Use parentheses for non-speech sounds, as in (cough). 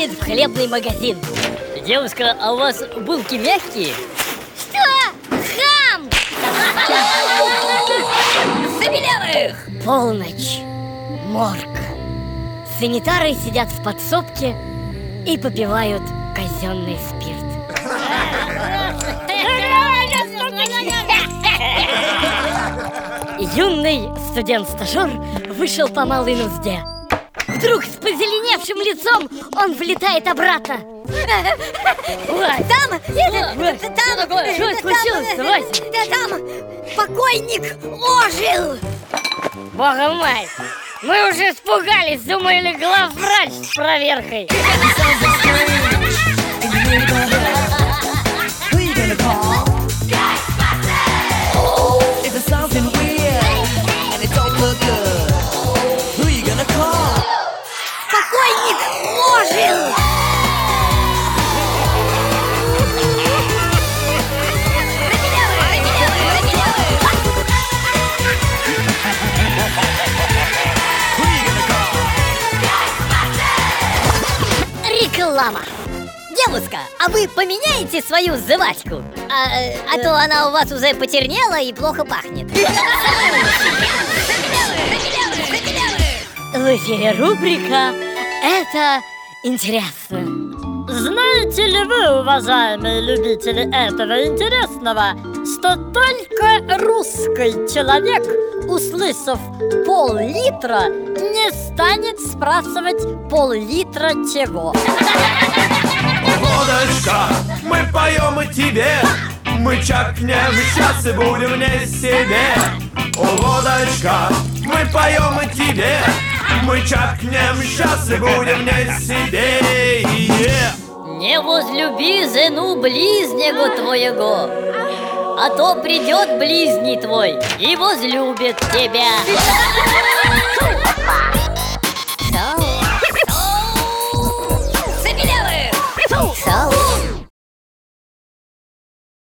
заходит в хлебный магазин. Девушка, а у вас булки мягкие? Что? Хам! Забелявых! Полночь. Морг. Санитары сидят в подсобке и попивают казенный спирт. Юный студент-стажер вышел по малой нужде. Вдруг с позеленевшим лицом он влетает обратно. Там, это, там, что случилось? это там покойник ожил. Бога мой! Мы уже испугались, думали, главврач с проверкой. (laughs) ожил. Реклама. Девушка, а вы поменяете свою зывачку? А, э, а то она у вас уже потернела и плохо пахнет. В эфире рубрика «Это интересно». Знаете ли вы, уважаемые любители этого интересного, что только русский человек, услышав пол-литра, не станет спрашивать пол-литра чего? Водочка, мы поем и тебе Мы чакнем сейчас и будем не себе О, водочка, мы поем и тебе Мы чакнем сейчас и будем не Yeah. Не возлюби жену близнего твоего, а то придет близней твой и возлюбит тебя.